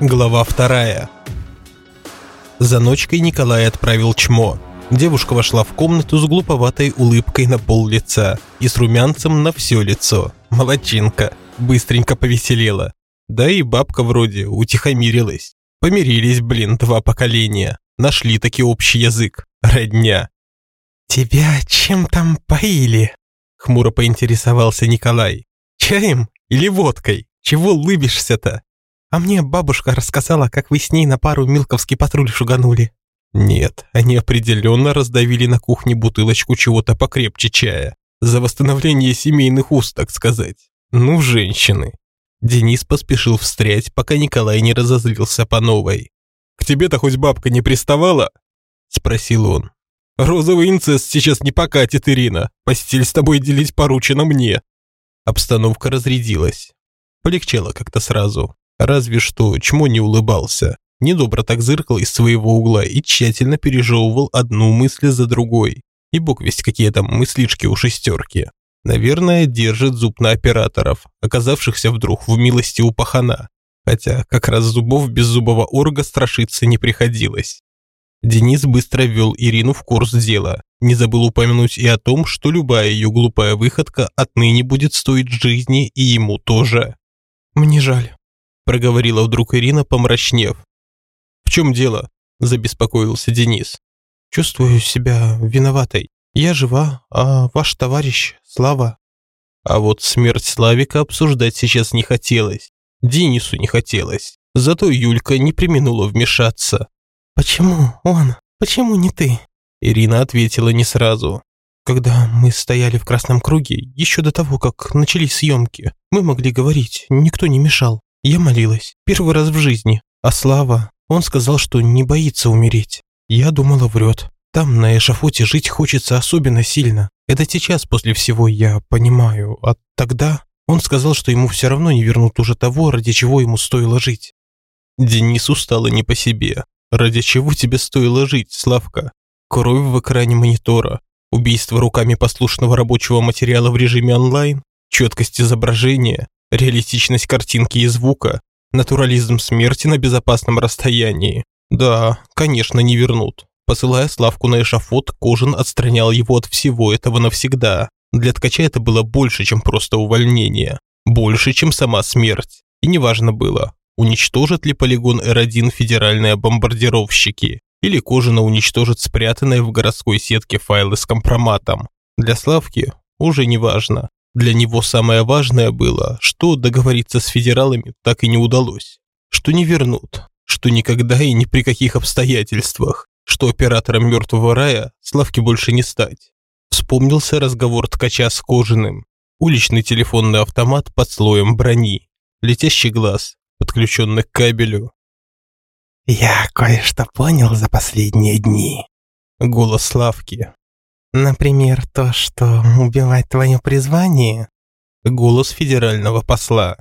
Глава вторая. За ночкой Николай отправил чмо. Девушка вошла в комнату с глуповатой улыбкой на пол лица и с румянцем на все лицо. Молодчинка. Быстренько повеселела. Да и бабка вроде утихомирилась. Помирились, блин, два поколения. Нашли таки общий язык. Родня. «Тебя чем там поили?» Хмуро поинтересовался Николай. «Чаем или водкой? Чего улыбишься-то?» А мне бабушка рассказала, как вы с ней на пару Милковский патруль шуганули. Нет, они определенно раздавили на кухне бутылочку чего-то покрепче чая. За восстановление семейных уст, так сказать. Ну, женщины. Денис поспешил встрять, пока Николай не разозлился по новой. «К тебе-то хоть бабка не приставала?» Спросил он. «Розовый инцест сейчас не покатит, Ирина. Постель с тобой делить поручено мне». Обстановка разрядилась. Полегчало как-то сразу. Разве что чмо не улыбался. Недобро так зыркал из своего угла и тщательно пережевывал одну мысль за другой. И бог весть какие там мыслишки у шестерки. Наверное, держит зуб на операторов, оказавшихся вдруг в милости у пахана. Хотя как раз зубов без зубого орга страшиться не приходилось. Денис быстро ввел Ирину в курс дела. Не забыл упомянуть и о том, что любая ее глупая выходка отныне будет стоить жизни и ему тоже. «Мне жаль», проговорила вдруг Ирина, помрачнев. «В чем дело?» – забеспокоился Денис. «Чувствую себя виноватой. Я жива, а ваш товарищ – Слава». А вот смерть Славика обсуждать сейчас не хотелось. Денису не хотелось. Зато Юлька не применула вмешаться. «Почему он? Почему не ты?» Ирина ответила не сразу. Когда мы стояли в красном круге, еще до того, как начались съемки, мы могли говорить, никто не мешал. Я молилась. Первый раз в жизни. А Слава, он сказал, что не боится умереть. Я думала, врет. Там, на эшафоте, жить хочется особенно сильно. Это сейчас, после всего, я понимаю. А тогда он сказал, что ему все равно не вернут уже того, ради чего ему стоило жить. Денису стало не по себе. Ради чего тебе стоило жить, Славка? Кровь в экране монитора, убийство руками послушного рабочего материала в режиме онлайн, четкость изображения, реалистичность картинки и звука, натурализм смерти на безопасном расстоянии. Да, конечно, не вернут. Посылая Славку на эшафот, Кожин отстранял его от всего этого навсегда. Для ткача это было больше, чем просто увольнение. Больше, чем сама смерть. И неважно было, уничтожат ли полигон Р-1 федеральные бомбардировщики, или Кожина уничтожит спрятанные в городской сетке файлы с компроматом. Для Славки уже не важно. Для него самое важное было, что договориться с федералами так и не удалось. Что не вернут, что никогда и ни при каких обстоятельствах, что оператором мертвого рая Славке больше не стать. Вспомнился разговор ткача с Кожаным. Уличный телефонный автомат под слоем брони. Летящий глаз, подключенный к кабелю. «Я кое-что понял за последние дни». Голос Славки, Например, то, что убивать твое призвание. Голос федерального посла.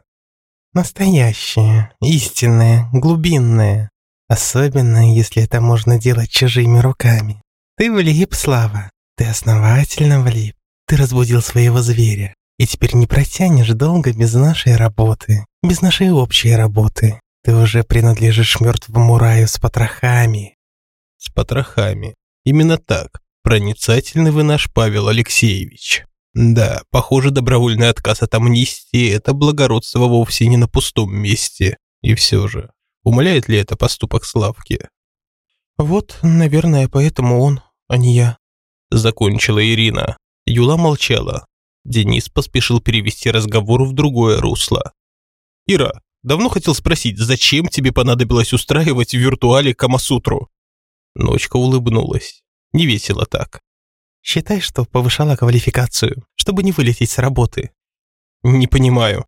Настоящее, истинное, глубинное. Особенно, если это можно делать чужими руками. Ты влип, Слава. Ты основательно влип. Ты разбудил своего зверя. И теперь не протянешь долго без нашей работы. Без нашей общей работы. Ты уже принадлежишь мертвому раю с потрохами. С потрохами. Именно так. Проницательный вы наш Павел Алексеевич. Да, похоже, добровольный отказ от амнистии – это благородство вовсе не на пустом месте. И все же, умаляет ли это поступок Славки? Вот, наверное, поэтому он, а не я. Закончила Ирина. Юла молчала. Денис поспешил перевести разговор в другое русло. «Ира, давно хотел спросить, зачем тебе понадобилось устраивать в виртуале Камасутру?» Ночка улыбнулась. Не весело так. Считай, что повышала квалификацию, чтобы не вылететь с работы. Не понимаю.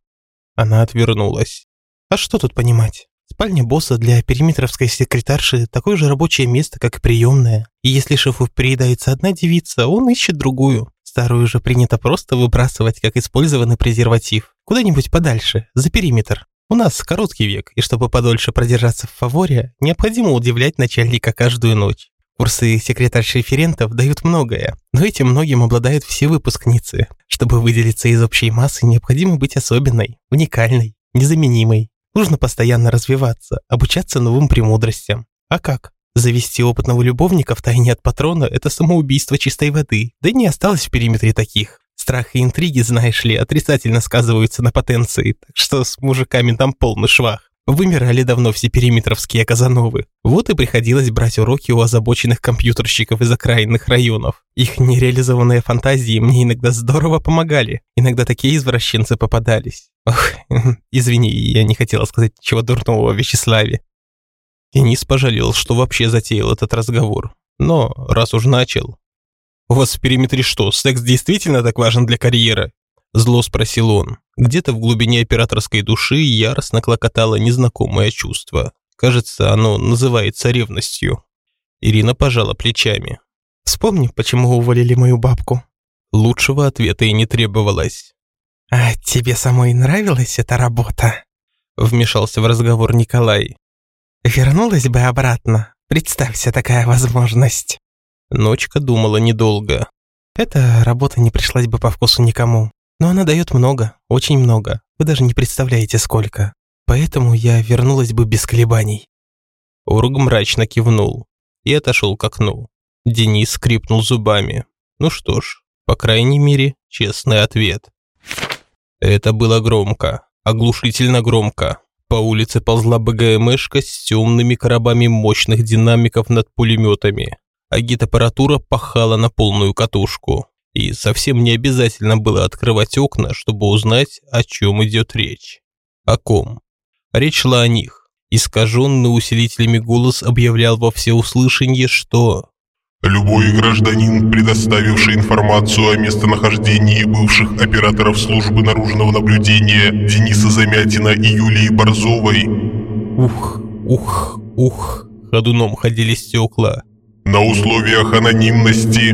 Она отвернулась. А что тут понимать? Спальня босса для периметровской секретарши такое же рабочее место, как и приемная. И если шефу приедается одна девица, он ищет другую. Старую же принято просто выбрасывать, как использованный презерватив. Куда-нибудь подальше, за периметр. У нас короткий век, и чтобы подольше продержаться в фаворе, необходимо удивлять начальника каждую ночь. Курсы секретарш-референтов дают многое, но этим многим обладают все выпускницы. Чтобы выделиться из общей массы, необходимо быть особенной, уникальной, незаменимой. Нужно постоянно развиваться, обучаться новым премудростям. А как? Завести опытного любовника в тайне от патрона – это самоубийство чистой воды. Да и не осталось в периметре таких. Страх и интриги, знаешь ли, отрицательно сказываются на потенции, так что с мужиками там полный швах. Вымирали давно все периметровские казановы. Вот и приходилось брать уроки у озабоченных компьютерщиков из окраинных районов. Их нереализованные фантазии мне иногда здорово помогали. Иногда такие извращенцы попадались. Ох, извини, я не хотела сказать ничего дурного о Вячеславе. Денис пожалел, что вообще затеял этот разговор. Но раз уж начал... «У вас в периметре что, секс действительно так важен для карьеры?» Зло спросил он. Где-то в глубине операторской души яростно клокотало незнакомое чувство. Кажется, оно называется ревностью. Ирина пожала плечами. «Вспомни, почему уволили мою бабку». Лучшего ответа и не требовалось. «А тебе самой нравилась эта работа?» Вмешался в разговор Николай. «Вернулась бы обратно. Представься такая возможность». Ночка думала недолго. Эта работа не пришлась бы по вкусу никому. Но она дает много, очень много. Вы даже не представляете, сколько. Поэтому я вернулась бы без колебаний». Ург мрачно кивнул и отошел к окну. Денис скрипнул зубами. Ну что ж, по крайней мере, честный ответ. Это было громко, оглушительно громко. По улице ползла БГМшка с темными коробами мощных динамиков над пулеметами, а гид-аппаратура пахала на полную катушку и совсем не обязательно было открывать окна, чтобы узнать, о чем идет речь. О ком? Речь шла о них. Искаженный усилителями голос объявлял во всеуслышание, что... Любой гражданин, предоставивший информацию о местонахождении бывших операторов службы наружного наблюдения Дениса Замятина и Юлии Борзовой... Ух, ух, ух, ходуном ходили стекла. На условиях анонимности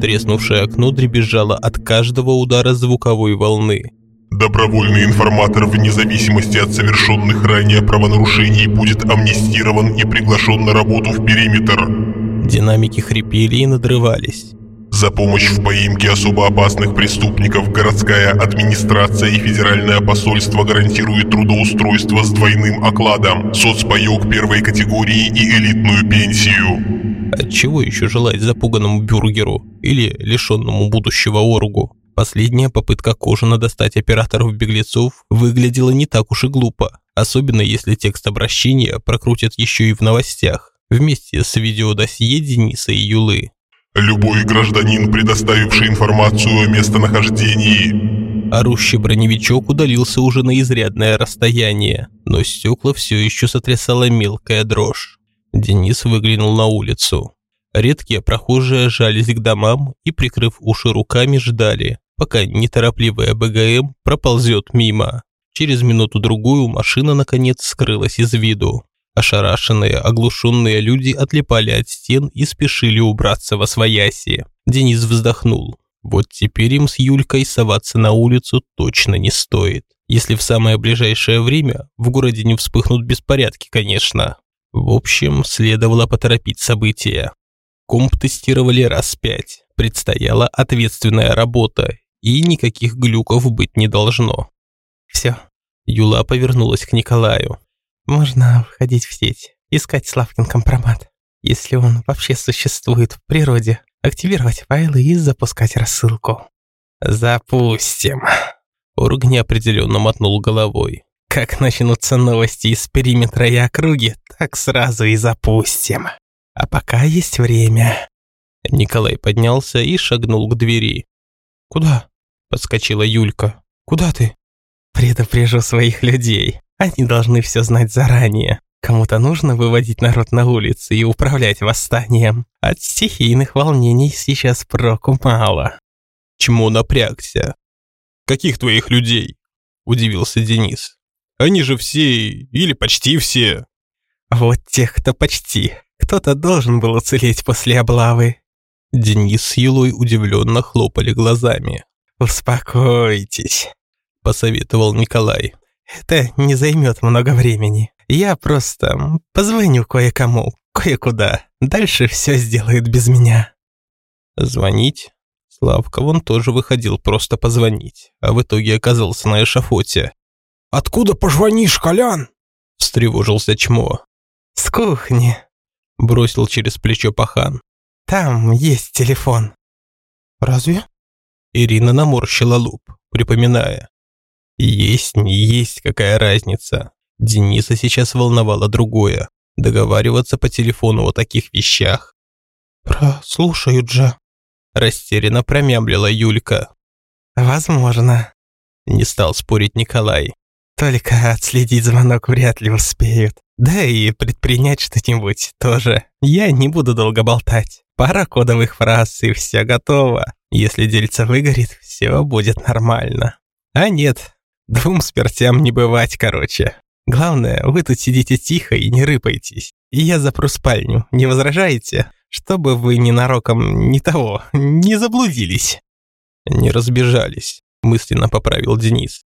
Треснувшее окно дребезжало от каждого удара звуковой волны. Добровольный информатор вне зависимости от совершенных ранее правонарушений будет амнистирован и приглашен на работу в периметр. Динамики хрипели и надрывались. За помощь в поимке особо опасных преступников городская администрация и федеральное посольство гарантируют трудоустройство с двойным окладом, соцпаёк первой категории и элитную пенсию. От чего еще желать запуганному бюргеру или лишенному будущего оругу? Последняя попытка Кожина достать операторов-беглецов выглядела не так уж и глупо, особенно если текст обращения прокрутят еще и в новостях, вместе с видеодосье Дениса и Юлы. «Любой гражданин, предоставивший информацию о местонахождении...» Орущий броневичок удалился уже на изрядное расстояние, но стекла все еще сотрясала мелкая дрожь. Денис выглянул на улицу. Редкие прохожие жались к домам и, прикрыв уши руками, ждали, пока неторопливая БГМ проползет мимо. Через минуту-другую машина, наконец, скрылась из виду. Ошарашенные, оглушенные люди отлипали от стен и спешили убраться во свояси. Денис вздохнул. Вот теперь им с Юлькой соваться на улицу точно не стоит. Если в самое ближайшее время в городе не вспыхнут беспорядки, конечно. В общем, следовало поторопить события. Комп тестировали раз пять. Предстояла ответственная работа, и никаких глюков быть не должно. Все. Юла повернулась к Николаю. Можно входить в сеть, искать Славкин компромат. Если он вообще существует в природе, активировать файлы и запускать рассылку. Запустим. Орг неопределенно мотнул головой. Как начнутся новости из периметра и округи, так сразу и запустим. А пока есть время». Николай поднялся и шагнул к двери. «Куда?» – подскочила Юлька. «Куда ты?» «Предупрежу своих людей. Они должны все знать заранее. Кому-то нужно выводить народ на улицы и управлять восстанием. От стихийных волнений сейчас проку мало». Чему напрягся? «Каких твоих людей?» – удивился Денис. Они же все, или почти все. Вот тех, кто почти. Кто-то должен был уцелеть после облавы. Денис с Юлой удивленно хлопали глазами. «Успокойтесь», – посоветовал Николай. «Это не займет много времени. Я просто позвоню кое-кому, кое-куда. Дальше все сделают без меня». Звонить? Славка вон тоже выходил просто позвонить, а в итоге оказался на эшафоте. Откуда пожвонишь, Колян?» – встревожился Чмо. «С кухни», – бросил через плечо пахан. «Там есть телефон». «Разве?» Ирина наморщила лоб, припоминая. Есть, не есть, какая разница. Дениса сейчас волновало другое. Договариваться по телефону о таких вещах. «Прослушают же», – растерянно промямлила Юлька. «Возможно», – не стал спорить Николай. «Только отследить звонок вряд ли успеют. Да и предпринять что-нибудь тоже. Я не буду долго болтать. Пара кодовых фраз и все готово. Если дельце выгорит, все будет нормально. А нет, двум смертям не бывать, короче. Главное, вы тут сидите тихо и не рыпайтесь. И я запру спальню, не возражаете? Чтобы вы ненароком не того, не заблудились. Не разбежались, мысленно поправил Денис.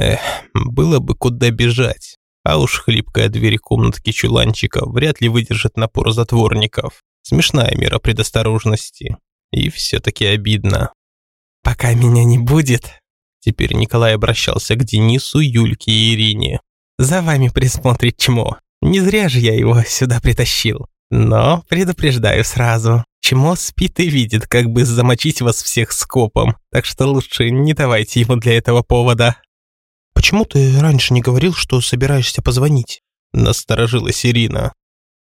Эх, было бы куда бежать. А уж хлипкая дверь комнатки чуланчика вряд ли выдержит напор затворников. Смешная мера предосторожности. И все-таки обидно. «Пока меня не будет», теперь Николай обращался к Денису, Юльке и Ирине. «За вами присмотрит чмо. Не зря же я его сюда притащил. Но предупреждаю сразу. Чмо спит и видит, как бы замочить вас всех скопом, так что лучше не давайте ему для этого повода». «Почему ты раньше не говорил, что собираешься позвонить?» Насторожилась Ирина.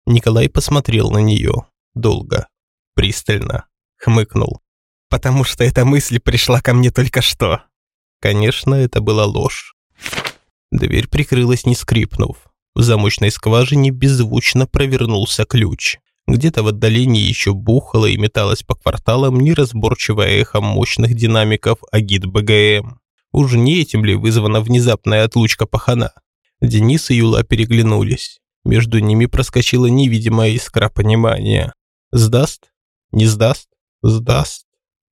Николай посмотрел на нее. Долго. Пристально. Хмыкнул. «Потому что эта мысль пришла ко мне только что». Конечно, это была ложь. Дверь прикрылась, не скрипнув. В замочной скважине беззвучно провернулся ключ. Где-то в отдалении еще бухало и металось по кварталам неразборчивое эхо мощных динамиков Агит БГМ. Уж не этим ли вызвана внезапная отлучка пахана? Денис и Юла переглянулись. Между ними проскочила невидимая искра понимания. Сдаст? Не сдаст? Сдаст.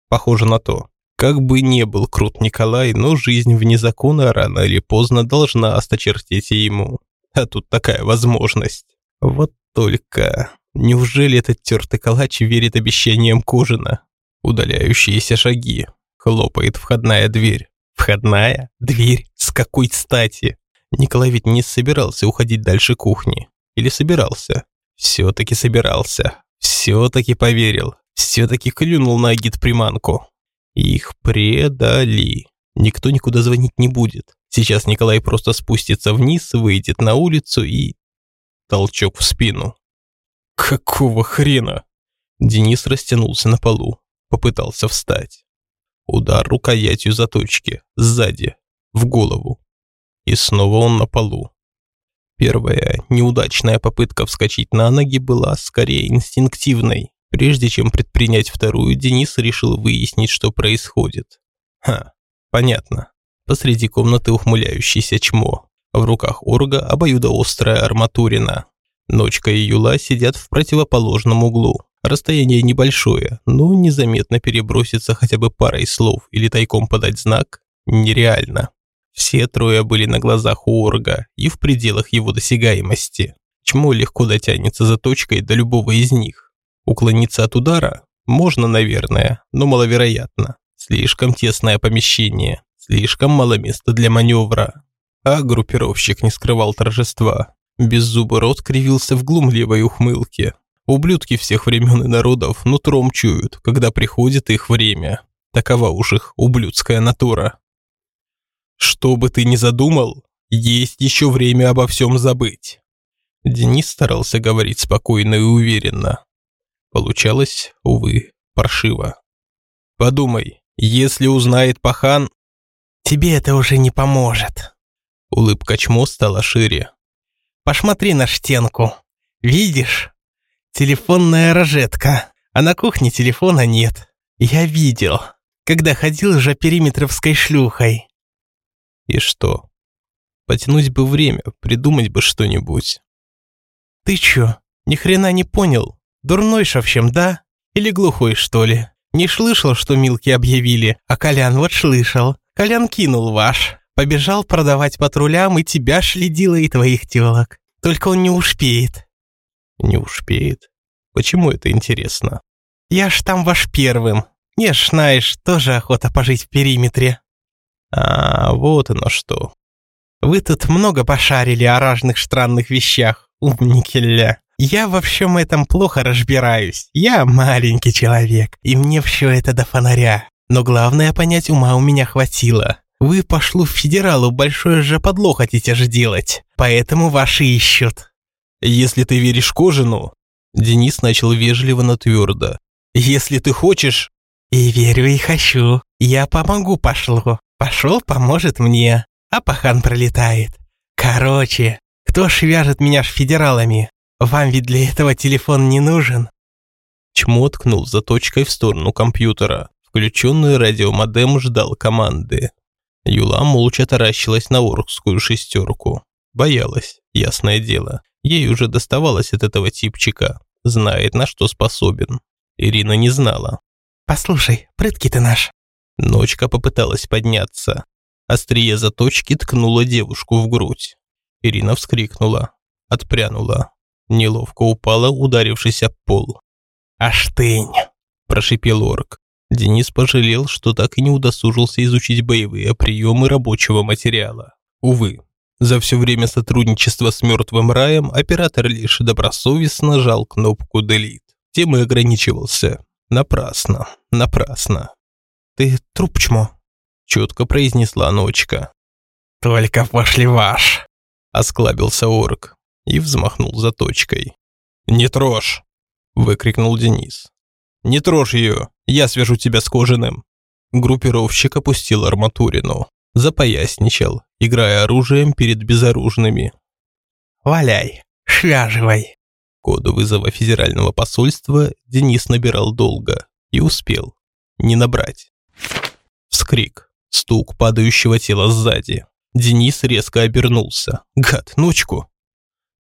Похоже на то. Как бы не был крут Николай, но жизнь вне закона рано или поздно должна осточертеть ему. А тут такая возможность. Вот только... Неужели этот тертый калач верит обещаниям Кожина? Удаляющиеся шаги. Хлопает входная дверь. Входная? Дверь? С какой стати? Николай ведь не собирался уходить дальше кухни. Или собирался? Все-таки собирался. Все-таки поверил. Все-таки клюнул на агит-приманку. Их предали. Никто никуда звонить не будет. Сейчас Николай просто спустится вниз, выйдет на улицу и... Толчок в спину. Какого хрена? Денис растянулся на полу. Попытался встать. Удар рукоятью заточки. Сзади. В голову. И снова он на полу. Первая неудачная попытка вскочить на ноги была скорее инстинктивной. Прежде чем предпринять вторую, Денис решил выяснить, что происходит. Ха, понятно. Посреди комнаты ухмыляющийся чмо. В руках Орга обоюдоострая арматурина. Ночка и Юла сидят в противоположном углу. Расстояние небольшое, но незаметно переброситься хотя бы парой слов или тайком подать знак нереально. Все трое были на глазах у Орга и в пределах его досягаемости. Чмо легко дотянется за точкой до любого из них. Уклониться от удара можно, наверное, но маловероятно. Слишком тесное помещение, слишком мало места для маневра. А группировщик не скрывал торжества. Беззубый рот кривился в глумливой ухмылке. Ублюдки всех времен и народов нутром чуют, когда приходит их время. Такова уж их ублюдская натура. Что бы ты ни задумал, есть еще время обо всем забыть. Денис старался говорить спокойно и уверенно. Получалось, увы, паршиво. Подумай, если узнает пахан... Тебе это уже не поможет. Улыбка чмо стала шире. Посмотри на штенку. Видишь? Телефонная рожетка. А на кухне телефона нет. Я видел, когда ходил же периметровской шлюхой. И что? Потянуть бы время, придумать бы что-нибудь. Ты чё, ни хрена не понял? Дурной совсем, да? Или глухой, что ли? Не слышал, что Милки объявили, а Колян вот слышал. Колян кинул ваш. Побежал продавать патрулям и тебя шледила и твоих телок. Только он не успеет. Не успеет? Почему это интересно? Я ж там ваш первым. Не ж, знаешь, тоже охота пожить в периметре. А, вот оно что. Вы тут много пошарили о разных странных вещах, умники ля. Я во всем этом плохо разбираюсь. Я маленький человек, и мне все это до фонаря. Но главное понять ума у меня хватило. Вы пошлу в федералу большое же подло хотите же делать, поэтому ваши ищут. Если ты веришь Кожину, Денис начал вежливо, но твердо. Если ты хочешь... И верю, и хочу. Я помогу пошлу. Пошел поможет мне. А пахан пролетает. Короче, кто ж вяжет меня с федералами? Вам ведь для этого телефон не нужен. Чмо ткнул заточкой в сторону компьютера. Включенный радиомодем ждал команды. Юла молча таращилась на оркскую шестерку. Боялась, ясное дело. Ей уже доставалось от этого типчика. Знает, на что способен. Ирина не знала. «Послушай, прытки ты наш». Ночка попыталась подняться. Острие заточки ткнула девушку в грудь. Ирина вскрикнула. Отпрянула. Неловко упала, ударившись об пол. «Аштынь!» – прошипел орк. Денис пожалел, что так и не удосужился изучить боевые приемы рабочего материала. Увы, за все время сотрудничества с мертвым раем оператор лишь добросовестно жал кнопку «Delete». Тем и ограничивался. Напрасно, напрасно. «Ты труп чмо», – четко произнесла ночка. «Только пошли ваш», – осклабился орк и взмахнул заточкой. «Не трожь!» – выкрикнул Денис. «Не трожь ее, я свяжу тебя с кожаным!» Группировщик опустил арматурину, запоясничал, играя оружием перед безоружными. «Валяй, швяживай!» Коду вызова федерального посольства Денис набирал долго и успел. Не набрать. Вскрик, стук падающего тела сзади. Денис резко обернулся. Гад, ночку!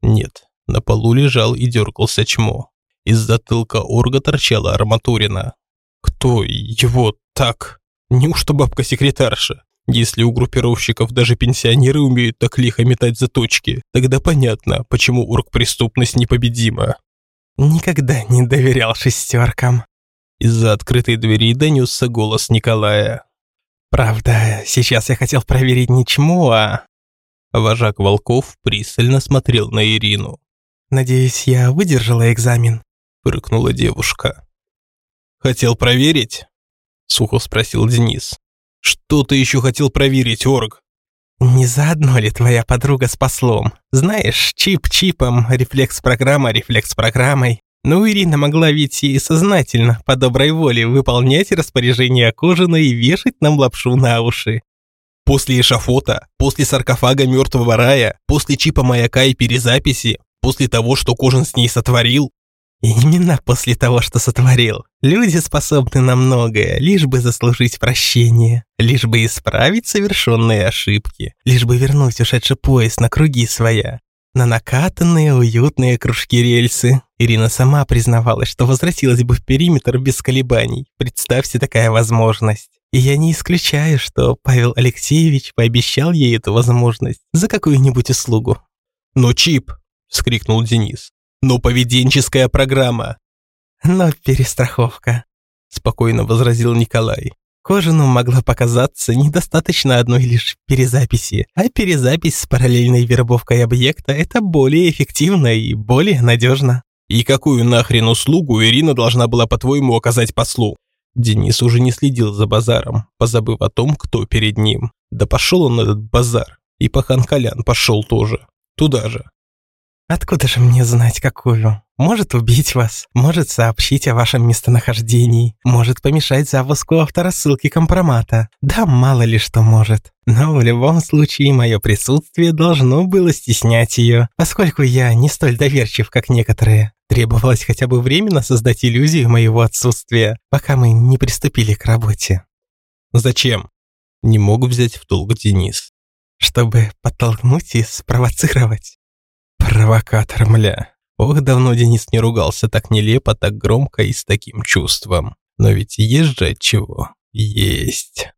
Нет, на полу лежал и дергался чмо. Из затылка орга торчала арматурина. Кто его так? Неужто бабка-секретарша? Если у группировщиков даже пенсионеры умеют так лихо метать заточки, тогда понятно, почему орг-преступность непобедима. Никогда не доверял шестеркам. Из-за открытой двери донесся голос Николая. Правда, сейчас я хотел проверить не чему, а... Вожак волков пристально смотрел на Ирину. «Надеюсь, я выдержала экзамен?» – прыкнула девушка. «Хотел проверить?» – сухо спросил Денис. «Что ты еще хотел проверить, Орг?» «Не заодно ли твоя подруга с послом? Знаешь, чип чипом, рефлекс-программа рефлекс-программой. Ну, Ирина могла ведь и сознательно, по доброй воле, выполнять распоряжения Кожина и вешать нам лапшу на уши. После эшафота, после саркофага мертвого рая, после чипа маяка и перезаписи, после того, что Кожин с ней сотворил, Именно после того, что сотворил. Люди способны на многое, лишь бы заслужить прощение, лишь бы исправить совершенные ошибки, лишь бы вернуть ушедший поезд на круги своя. На накатанные уютные кружки рельсы. Ирина сама признавалась, что возвратилась бы в периметр без колебаний. Представьте такая возможность. И я не исключаю, что Павел Алексеевич пообещал ей эту возможность за какую-нибудь услугу. «Но чип!» – вскрикнул Денис но поведенческая программа». «Но перестраховка», – спокойно возразил Николай. Кожину могла показаться недостаточно одной лишь перезаписи, а перезапись с параллельной вербовкой объекта – это более эффективно и более надежно. И какую нахрен услугу Ирина должна была, по-твоему, оказать послу? Денис уже не следил за базаром, позабыв о том, кто перед ним. Да пошел он этот базар. И пахан Колян пошел тоже. Туда же. Откуда же мне знать, какую? Может убить вас, может сообщить о вашем местонахождении, может помешать запуску авторассылки компромата. Да мало ли что может. Но в любом случае мое присутствие должно было стеснять ее, поскольку я не столь доверчив, как некоторые. Требовалось хотя бы временно создать иллюзию моего отсутствия, пока мы не приступили к работе. Зачем? Не мог взять в толк Денис. Чтобы подтолкнуть и спровоцировать. Провокатор, мля. Ох, давно Денис не ругался так нелепо, так громко и с таким чувством. Но ведь есть же чего. Есть.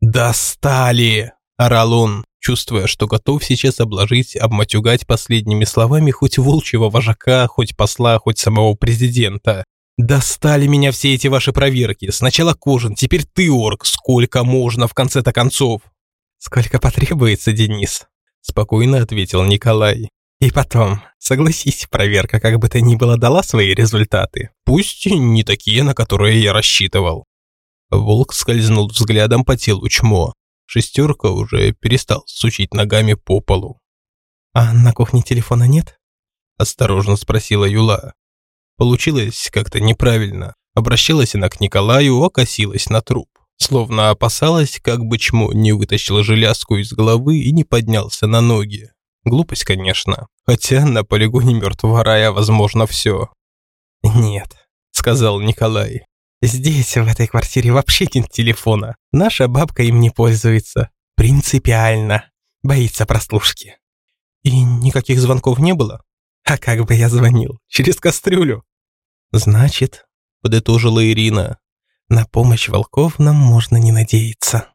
«Достали!» – орал он, чувствуя, что готов сейчас обложить, обматюгать последними словами хоть волчьего вожака, хоть посла, хоть самого президента. «Достали меня все эти ваши проверки. Сначала Кожин, теперь ты, орк. Сколько можно, в конце-то концов?» «Сколько потребуется, Денис?» спокойно ответил Николай. И потом, согласись, проверка как бы то ни было дала свои результаты. Пусть не такие, на которые я рассчитывал. Волк скользнул взглядом по телу чмо. Шестерка уже перестал сучить ногами по полу. «А на кухне телефона нет?» Осторожно спросила Юла. Получилось как-то неправильно. Обращалась она к Николаю, окосилась на труп. Словно опасалась, как бы чмо не вытащил железку из головы и не поднялся на ноги. Глупость, конечно. Хотя на полигоне мертвого рая возможно все. «Нет», — сказал Николай. «Здесь, в этой квартире, вообще нет телефона. Наша бабка им не пользуется. Принципиально. Боится прослушки». «И никаких звонков не было?» «А как бы я звонил? Через кастрюлю?» «Значит», — подытожила Ирина, «на помощь волков нам можно не надеяться».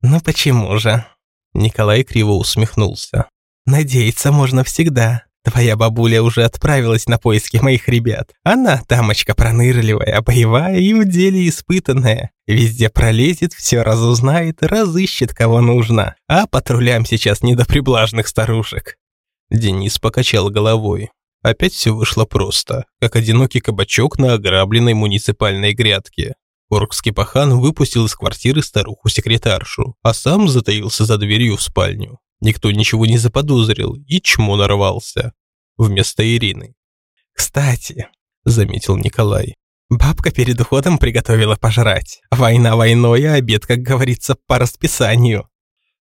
«Ну почему же?» Николай криво усмехнулся. Надеяться можно всегда. Твоя бабуля уже отправилась на поиски моих ребят. Она дамочка пронырливая, боевая и в деле испытанная. Везде пролезет, все разузнает, разыщет, кого нужно. А патрулям сейчас не до приблажных старушек. Денис покачал головой. Опять все вышло просто, как одинокий кабачок на ограбленной муниципальной грядке. Оркский пахан выпустил из квартиры старуху-секретаршу, а сам затаился за дверью в спальню. Никто ничего не заподозрил и чмо нарвался. Вместо Ирины. «Кстати», – заметил Николай, – «бабка перед уходом приготовила пожрать. Война войной, а обед, как говорится, по расписанию».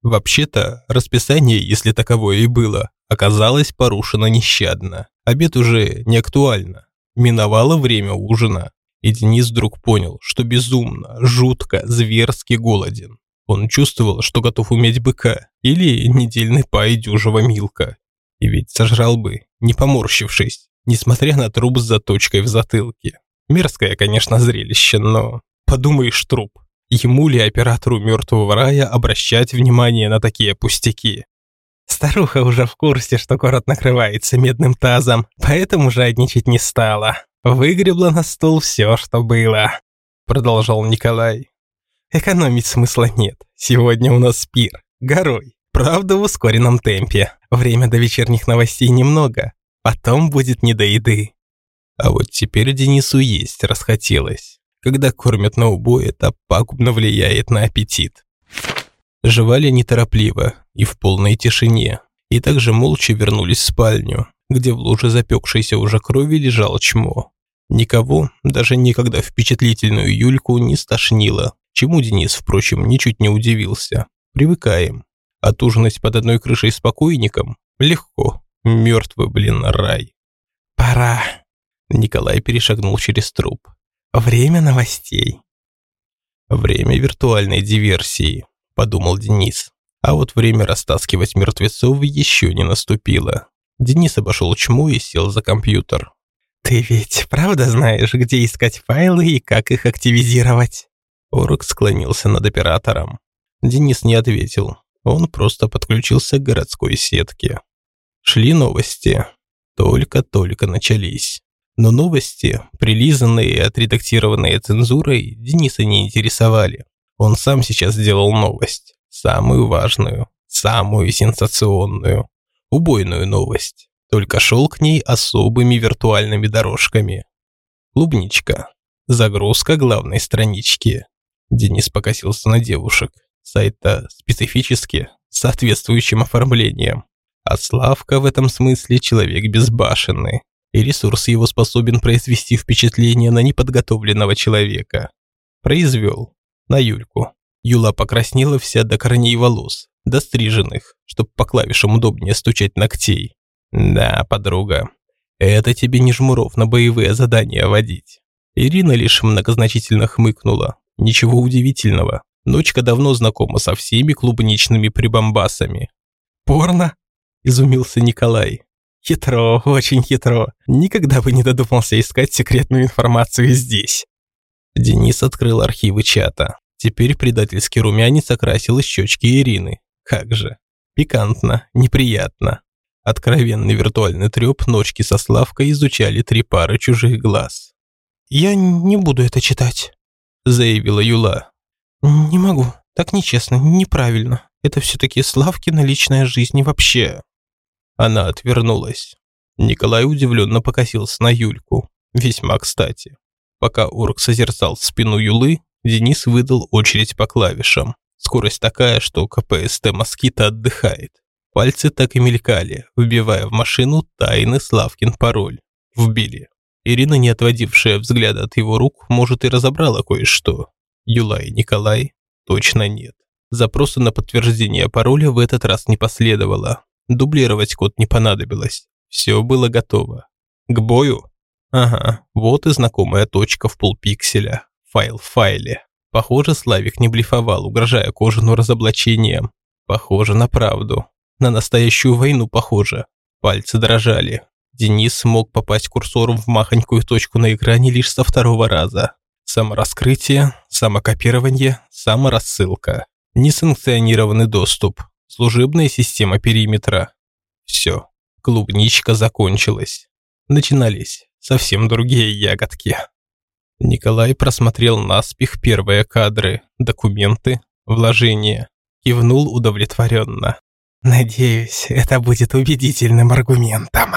Вообще-то, расписание, если таковое и было, оказалось порушено нещадно. Обед уже не актуально. Миновало время ужина, и Денис вдруг понял, что безумно, жутко, зверски голоден. Он чувствовал, что готов уметь быка или недельный пай дюжего милка. И ведь сожрал бы, не поморщившись, несмотря на труп с заточкой в затылке. Мерзкое, конечно, зрелище, но подумаешь труп. Ему ли оператору мертвого рая обращать внимание на такие пустяки? Старуха уже в курсе, что город накрывается медным тазом, поэтому жадничать не стала. Выгребла на стол все, что было, продолжал Николай. Экономить смысла нет. Сегодня у нас пир. Горой. Правда, в ускоренном темпе. Время до вечерних новостей немного. Потом будет не до еды. А вот теперь Денису есть расхотелось. Когда кормят на убой, это пагубно влияет на аппетит. Жевали неторопливо и в полной тишине. И также молча вернулись в спальню, где в луже запекшейся уже крови лежал чмо. Никого, даже никогда впечатлительную Юльку, не стошнило чему Денис, впрочем, ничуть не удивился. Привыкаем. Отужинать под одной крышей с покойником легко. Мертвый, блин, рай. Пора. Николай перешагнул через труп. Время новостей. Время виртуальной диверсии, подумал Денис. А вот время растаскивать мертвецов еще не наступило. Денис обошел чму и сел за компьютер. «Ты ведь правда знаешь, где искать файлы и как их активизировать?» Орок склонился над оператором. Денис не ответил. Он просто подключился к городской сетке. Шли новости. Только-только начались. Но новости, прилизанные и отредактированные цензурой, Дениса не интересовали. Он сам сейчас сделал новость. Самую важную, самую сенсационную, убойную новость. Только шел к ней особыми виртуальными дорожками. Клубничка. Загрузка главной странички. Денис покосился на девушек. Сайт-то специфически, с соответствующим оформлением. А Славка в этом смысле человек безбашенный, и ресурс его способен произвести впечатление на неподготовленного человека. Произвел. На Юльку. Юла покраснела вся до корней волос, до стриженных, чтоб по клавишам удобнее стучать ногтей. Да, подруга, это тебе не жмуров на боевые задания водить. Ирина лишь многозначительно хмыкнула, Ничего удивительного. Ночка давно знакома со всеми клубничными прибамбасами. «Порно?» – изумился Николай. «Хитро, очень хитро. Никогда бы не додумался искать секретную информацию здесь». Денис открыл архивы чата. Теперь предательский румянец окрасил щечки Ирины. Как же. Пикантно, неприятно. Откровенный виртуальный трёп ночки со Славкой изучали три пары чужих глаз. «Я не буду это читать», заявила Юла. «Не могу. Так нечестно, неправильно. Это все-таки Славкина личная жизнь и вообще. Она отвернулась. Николай удивленно покосился на Юльку. Весьма кстати. Пока орк созерцал спину Юлы, Денис выдал очередь по клавишам. Скорость такая, что КПСТ москита отдыхает. Пальцы так и мелькали, вбивая в машину тайный Славкин пароль. Вбили. Ирина, не отводившая взгляда от его рук, может и разобрала кое-что. Юла и Николай точно нет. Запроса на подтверждение пароля в этот раз не последовало. Дублировать код не понадобилось. Все было готово. К бою? Ага, вот и знакомая точка в полпикселя. Файл в файле. Похоже, Славик не блефовал, угрожая Кожину разоблачением. Похоже на правду. На настоящую войну похоже. Пальцы дрожали. Денис смог попасть курсором в махонькую точку на экране лишь со второго раза. Самораскрытие, самокопирование, саморассылка. Несанкционированный доступ. Служебная система периметра. Все. Клубничка закончилась. Начинались совсем другие ягодки. Николай просмотрел наспех первые кадры, документы, вложения. Кивнул удовлетворенно. «Надеюсь, это будет убедительным аргументом».